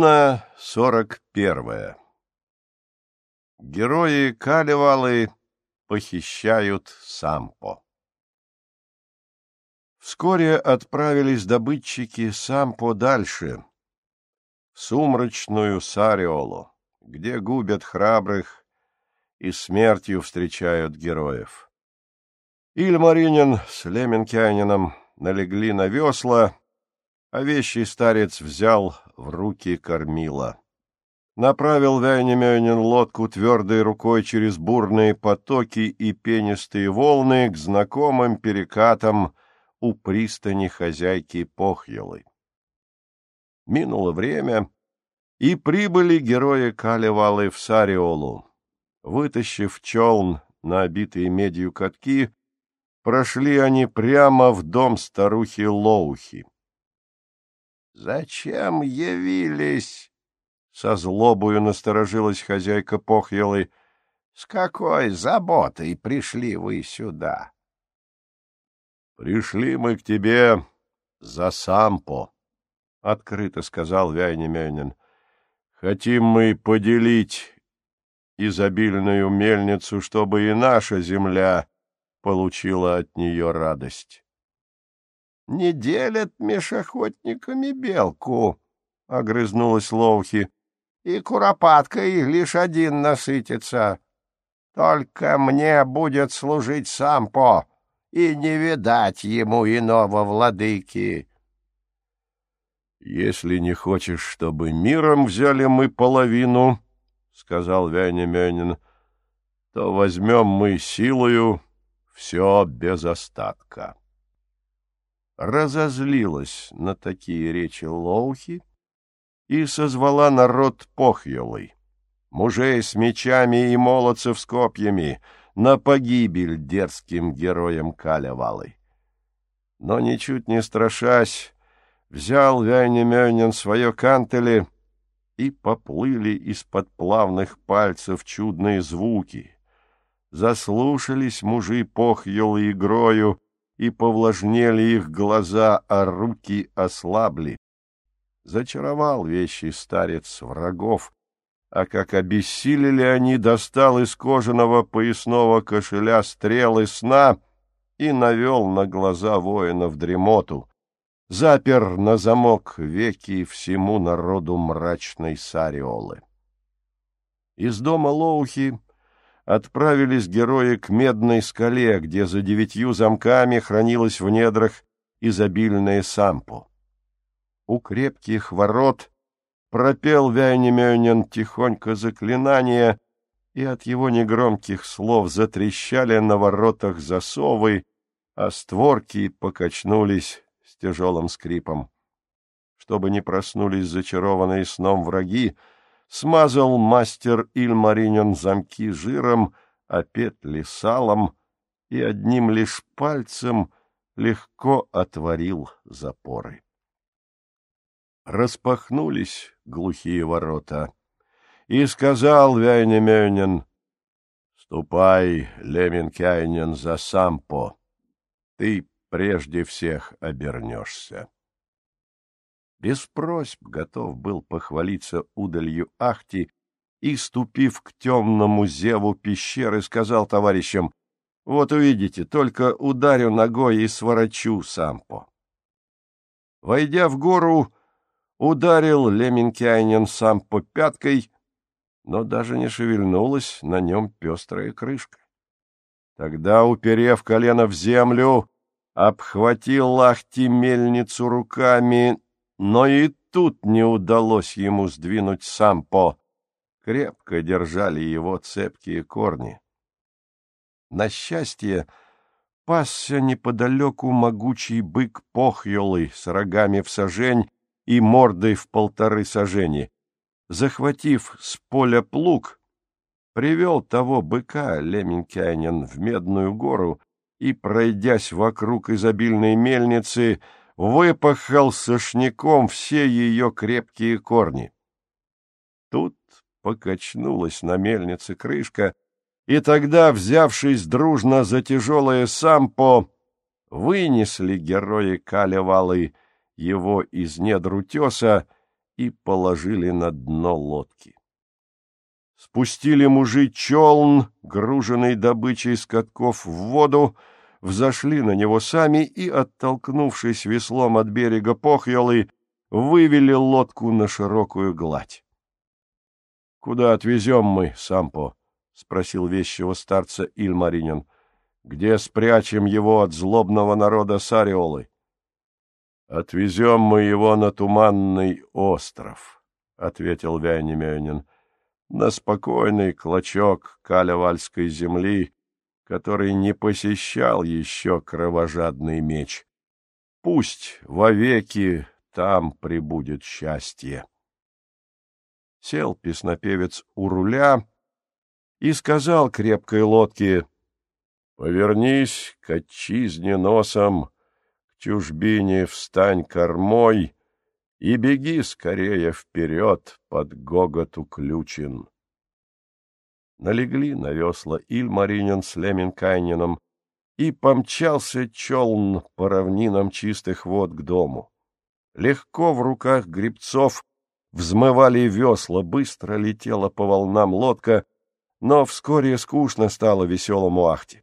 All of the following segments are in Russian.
Сорок первое. Герои Калевалы похищают Сампо. Вскоре отправились добытчики Сампо дальше, в сумрачную Сариолу, где губят храбрых и смертью встречают героев. Ильмаринин с Леменкянином налегли на весла, а вещий старец взял в руки кормила. Направил Вяйнемёнин лодку твердой рукой через бурные потоки и пенистые волны к знакомым перекатам у пристани хозяйки Похьелы. Минуло время, и прибыли герои Калевалы в Сариолу. Вытащив челн на обитые медью катки, прошли они прямо в дом старухи Лоухи. Зачем явились? Со злобою насторожилась хозяйка Похьелы. С какой заботой пришли вы сюда? Пришли мы к тебе за сампо, — открыто сказал Вяйнемёнин. Хотим мы поделить изобильную мельницу, чтобы и наша земля получила от нее радость не делят меж охотниками белку, — огрызнулась Лоухи, — и куропаткой лишь один насытится. Только мне будет служить Сампо, и не видать ему иного владыки. — Если не хочешь, чтобы миром взяли мы половину, — сказал Вянемёнин, — то возьмем мы силою все без остатка разозлилась на такие речи Лоухи и созвала народ Похьелой, мужей с мечами и молодцев с копьями, на погибель дерзким героям Калявалы. Но, ничуть не страшась, взял Вяйнемёнин свое кантели, и поплыли из-под плавных пальцев чудные звуки. Заслушались мужи Похьелы игрою, и повлажнели их глаза, а руки ослабли. Зачаровал вещий старец врагов, а как обессилели они, достал из кожаного поясного кошеля стрелы сна и навел на глаза воинов дремоту, запер на замок веки всему народу мрачной сариолы. Из дома Лоухи отправились герои к Медной скале, где за девятью замками хранилось в недрах изобильное сампо. У крепких ворот пропел Вяйнемёнин тихонько заклинание, и от его негромких слов затрещали на воротах засовы, а створки покачнулись с тяжелым скрипом. Чтобы не проснулись зачарованные сном враги, смазал мастер Ильмаринен замки жиром, а петли салом и одним лишь пальцем легко отворил запоры. Распахнулись глухие ворота, и сказал Вяйнемёнин, «Ступай, Леменкайнен, за сампо, ты прежде всех обернешься» без просьб готов был похвалиться удалью Ахти и, ступив к темному зеву пещеры, сказал товарищам, «Вот увидите, только ударю ногой и сворочу сампо». Войдя в гору, ударил Леменкианин сампо пяткой, но даже не шевельнулась на нем пестрая крышка. Тогда, уперев колено в землю, обхватил Лахти мельницу руками, но и тут не удалось ему сдвинуть сампо. Крепко держали его цепкие корни. На счастье, пасся неподалеку могучий бык Похьолы с рогами в сажень и мордой в полторы сажени. Захватив с поля плуг, привел того быка Леменькянин в Медную гору и, пройдясь вокруг изобильной мельницы, выпахал сошняком все ее крепкие корни. Тут покачнулась на мельнице крышка, и тогда, взявшись дружно за тяжелое сампо, вынесли герои Калевалы его из недр утеса и положили на дно лодки. Спустили мужи челн, груженный добычей скотков, в воду, взошли на него сами и, оттолкнувшись веслом от берега Похьелы, вывели лодку на широкую гладь. — Куда отвезем мы, Сампо? — спросил вещего старца Ильмаринин. — Где спрячем его от злобного народа Сариолы? — Отвезем мы его на Туманный остров, — ответил Вяйнемёнин, — на спокойный клочок калявальской земли, который не посещал еще кровожадный меч. Пусть вовеки там прибудет счастье. Сел песнопевец у руля и сказал крепкой лодке, «Повернись к отчизне носом, к чужбине встань кормой и беги скорее вперед под гогот уключен». Налегли на весла Ильмаринин с Леменкайнином, и помчался челн по равнинам чистых вод к дому. Легко в руках грибцов взмывали весла, быстро летела по волнам лодка, но вскоре скучно стало веселому ахте.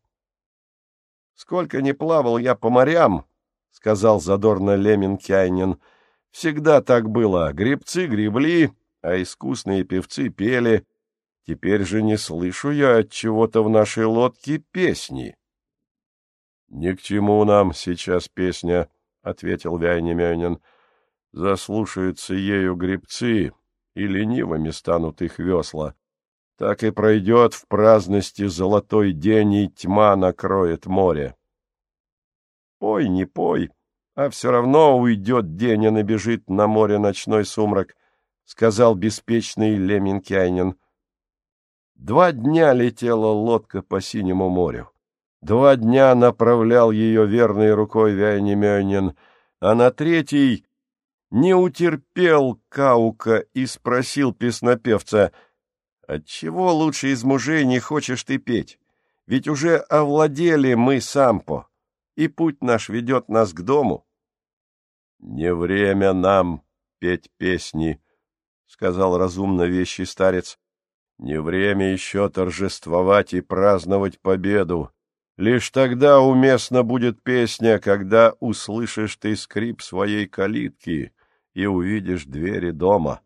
«Сколько не плавал я по морям», — сказал задорно Лемин Кяйнин, — «всегда так было. Гребцы гребли, а искусные певцы пели. Теперь же не слышу я от чего-то в нашей лодке песни». «Ни к чему нам сейчас песня», — ответил Вяйнемёнин заслушаются ею гребцы, и ленивыми станут их весла. Так и пройдет в праздности золотой день, и тьма накроет море. Пой, не пой, а все равно уйдет день, и набежит на море ночной сумрак, — сказал беспечный Леминкайнин. Два дня летела лодка по синему морю. Два дня направлял ее верной рукой Вяйнемёнин, а на третий не утерпел Каука и спросил песнопевца, «Отчего лучше из мужей не хочешь ты петь? Ведь уже овладели мы сампо, и путь наш ведет нас к дому». «Не время нам петь песни», — сказал разумно вещий старец. «Не время еще торжествовать и праздновать победу. Лишь тогда уместна будет песня, когда услышишь ты скрип своей калитки» и увидишь двери дома.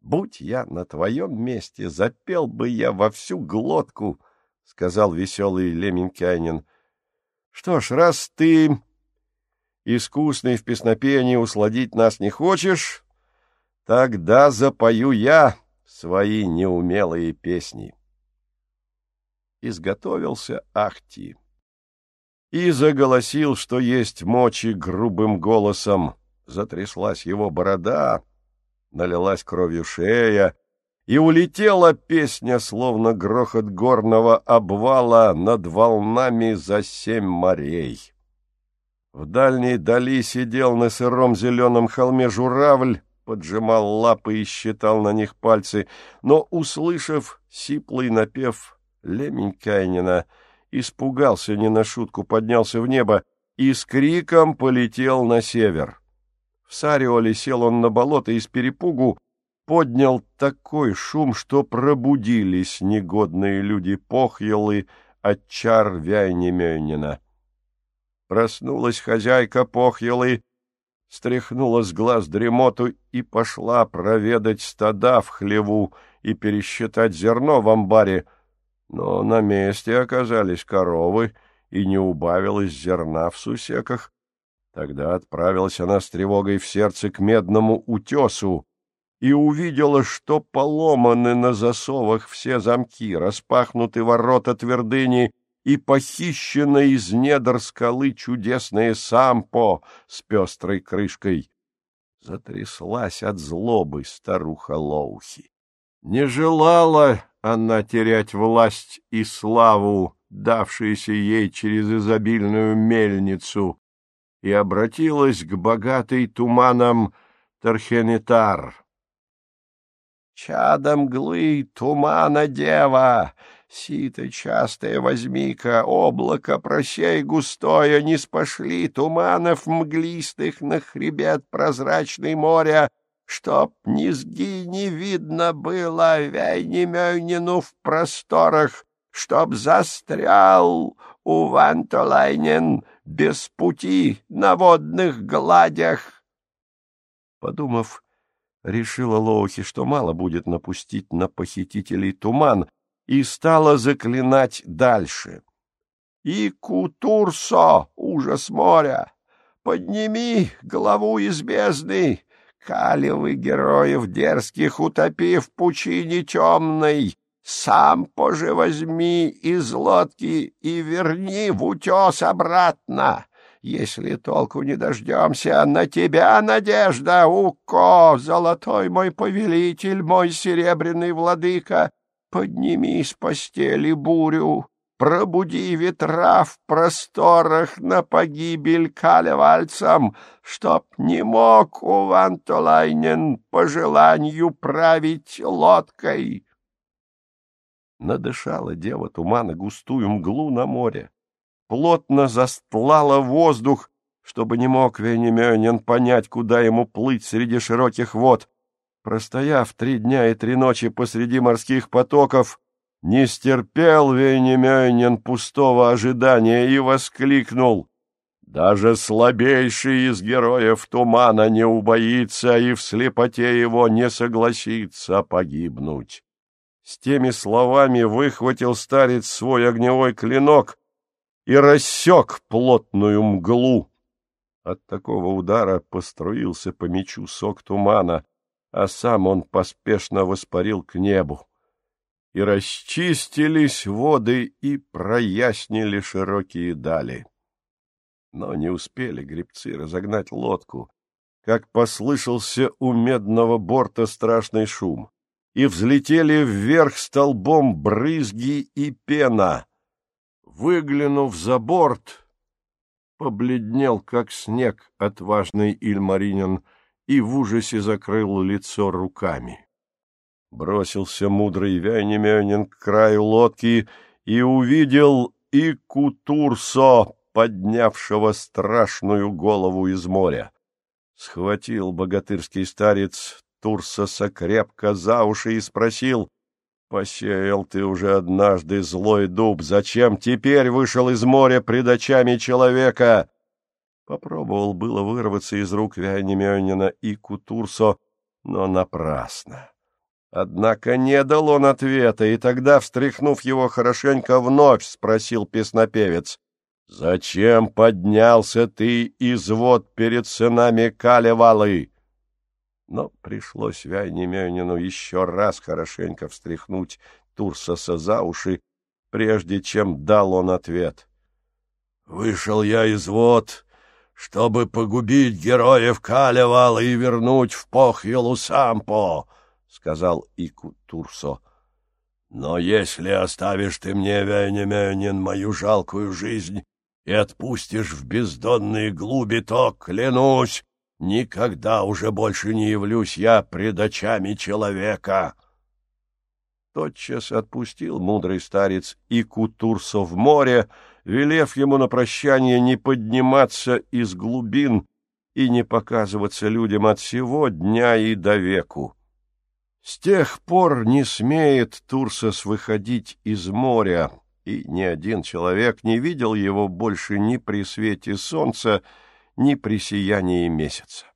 Будь я на твоем месте, запел бы я во всю глотку, — сказал веселый Леменкянин. — Что ж, раз ты искусный в песнопении усладить нас не хочешь, тогда запою я свои неумелые песни. Изготовился Ахти и заголосил, что есть мочи грубым голосом — затряслась его борода, налилась кровью шея, и улетела песня, словно грохот горного обвала над волнами за семь морей. В дальней дали сидел на сыром зеленом холме журавль, поджимал лапы и считал на них пальцы, но, услышав сиплый напев Леменькайнина, испугался не на шутку, поднялся в небо и с криком полетел на север. В Сариоле сел он на болото и с перепугу поднял такой шум, что пробудились негодные люди Похьелы от чар Вяйнемёнина. Проснулась хозяйка Похьелы, стряхнула с глаз дремоту и пошла проведать стада в хлеву и пересчитать зерно в амбаре, но на месте оказались коровы, и не убавилось зерна в сусеках, Тогда отправилась она с тревогой в сердце к медному утесу и увидела, что поломаны на засовах все замки, распахнуты ворота твердыни и похищено из недр скалы чудесное сампо с пестрой крышкой. Затряслась от злобы старуха Лоухи. Не желала она терять власть и славу, давшиеся ей через изобильную мельницу, и обратилась к богатой туманом Тархенитар. «Чадо мглы, тумана дева, сито частое возьми-ка, облако просей густое, не спошли туманов мглистых на хребет прозрачный моря, чтоб низги не видно было Вейнемёйнину в просторах, чтоб застрял у Вантолайнен без пути на водных гладях. Подумав, решила Лоухи, что мало будет напустить на похитителей туман, и стала заклинать дальше. «И Кутурсо, ужас моря! Подними главу из бездны, Калевы героев дерзких утопи в пучине темной, сам поже возьми из лодки и верни в утес обратно. Если толку не дождемся, на тебя надежда, Уко, золотой мой повелитель, мой серебряный владыка, подними с постели бурю, пробуди ветра в просторах на погибель калевальцам, чтоб не мог Увантолайнен по желанию править лодкой. Надышала дева тумана густую мглу на море, плотно застлала воздух, чтобы не мог Венемёнин понять, куда ему плыть среди широких вод. Простояв три дня и три ночи посреди морских потоков, не стерпел Вейнемёйнин пустого ожидания и воскликнул. Даже слабейший из героев тумана не убоится и в слепоте его не согласится погибнуть. С теми словами выхватил старец свой огневой клинок и рассек плотную мглу. От такого удара поструился по мечу сок тумана, а сам он поспешно воспарил к небу и расчистились воды и прояснили широкие дали. Но не успели гребцы разогнать лодку, как послышался у медного борта страшный шум, и взлетели вверх столбом брызги и пена. Выглянув за борт, побледнел, как снег, отважный Ильмаринин, и в ужасе закрыл лицо руками. Бросился мудрый Вянемёнин к краю лодки и увидел и Кутурсо, поднявшего страшную голову из моря. Схватил богатырский старец Турсоса крепко за уши и спросил, «Посеял ты уже однажды злой дуб, зачем теперь вышел из моря пред очами человека?» Попробовал было вырваться из рук Вянемёнина и Кутурсо, но напрасно. Однако не дал он ответа, и тогда, встряхнув его хорошенько, вновь спросил песнопевец. «Зачем поднялся ты из вод перед сынами Калевалы?» Но пришлось Вяйнемёнину еще раз хорошенько встряхнуть Турсоса за уши, прежде чем дал он ответ. «Вышел я из вод, чтобы погубить героев Калевалы и вернуть в Похьелу Сампо!» — сказал Ику Турсо. — Но если оставишь ты мне, Венемёнин, мою жалкую жизнь и отпустишь в бездонные глуби, то, клянусь, никогда уже больше не явлюсь я пред очами человека. Тотчас отпустил мудрый старец Ику Турсо в море, велев ему на прощание не подниматься из глубин и не показываться людям от всего дня и до веку. С тех пор не смеет Турсос выходить из моря, и ни один человек не видел его больше ни при свете солнца, ни при сиянии месяца.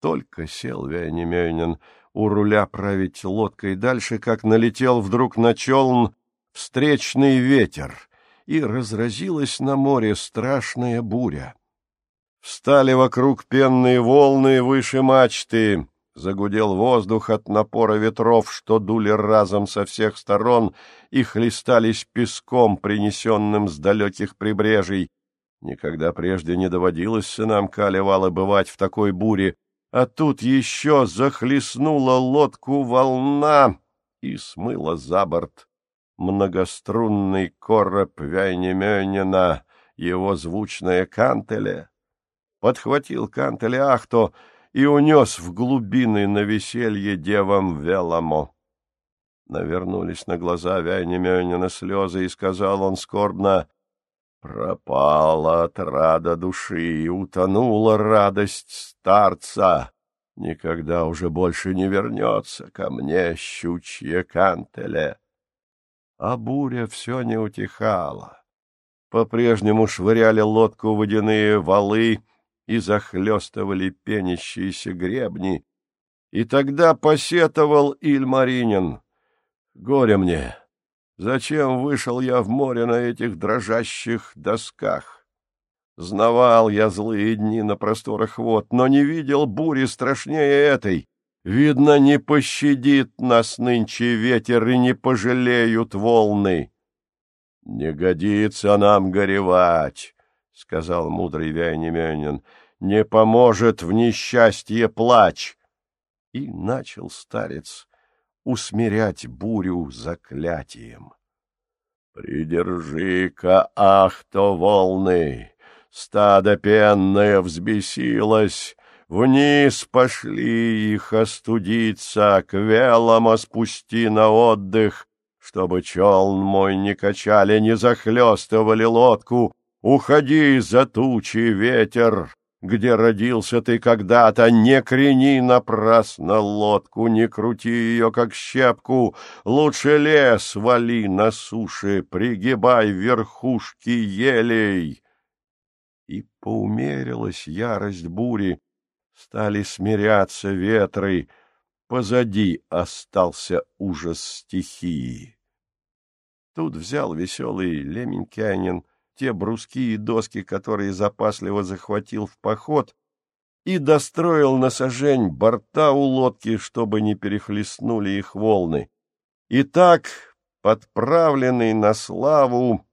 Только сел Вяйнемёйнин у руля править лодкой дальше, как налетел вдруг на челн встречный ветер, и разразилась на море страшная буря. Встали вокруг пенные волны выше мачты, Загудел воздух от напора ветров, что дули разом со всех сторон и хлестались песком, принесенным с далеких прибрежий. Никогда прежде не доводилось сынам Калевала бывать в такой буре, а тут еще захлестнула лодку волна и смыла за борт многострунный короб Вяйнемёнина, его звучное кантеле. Подхватил кантеле Ахто — и унес в глубины на веселье девам Веламо. Навернулись на глаза Вяйнемёнина слезы, и сказал он скорбно, «Пропала отрада души, и утонула радость старца. никогда уже больше не вернется ко мне щучье кантеле. А буря все не утихала. По-прежнему швыряли лодку водяные валы и захлестывали пенящиеся гребни. И тогда посетовал Ильмаринин. Горе мне! Зачем вышел я в море на этих дрожащих досках? Знавал я злые дни на просторах вод, но не видел бури страшнее этой. Видно, не пощадит нас нынче ветер и не пожалеют волны. — Не годится нам горевать, — сказал мудрый Вяйнеменин. — Не поможет в несчастье плач. И начал старец усмирять бурю заклятием. «Придержи-ка, ах, то волны! Стадо пенное взбесилось, вниз пошли их остудиться, к велам спусти на отдых, чтобы челн мой не качали, не захлестывали лодку. Уходи за тучи, ветер, где родился ты когда-то, не крени напрасно лодку, не крути ее, как щепку, лучше лес вали на суше, пригибай верхушки елей. И поумерилась ярость бури, стали смиряться ветры, позади остался ужас стихии. Тут взял веселый Леменькянин те бруски и доски, которые запасливо захватил в поход, и достроил на сажень борта у лодки, чтобы не перехлестнули их волны. И так, подправленный на славу,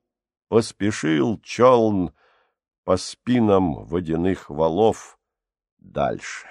поспешил челн по спинам водяных валов дальше.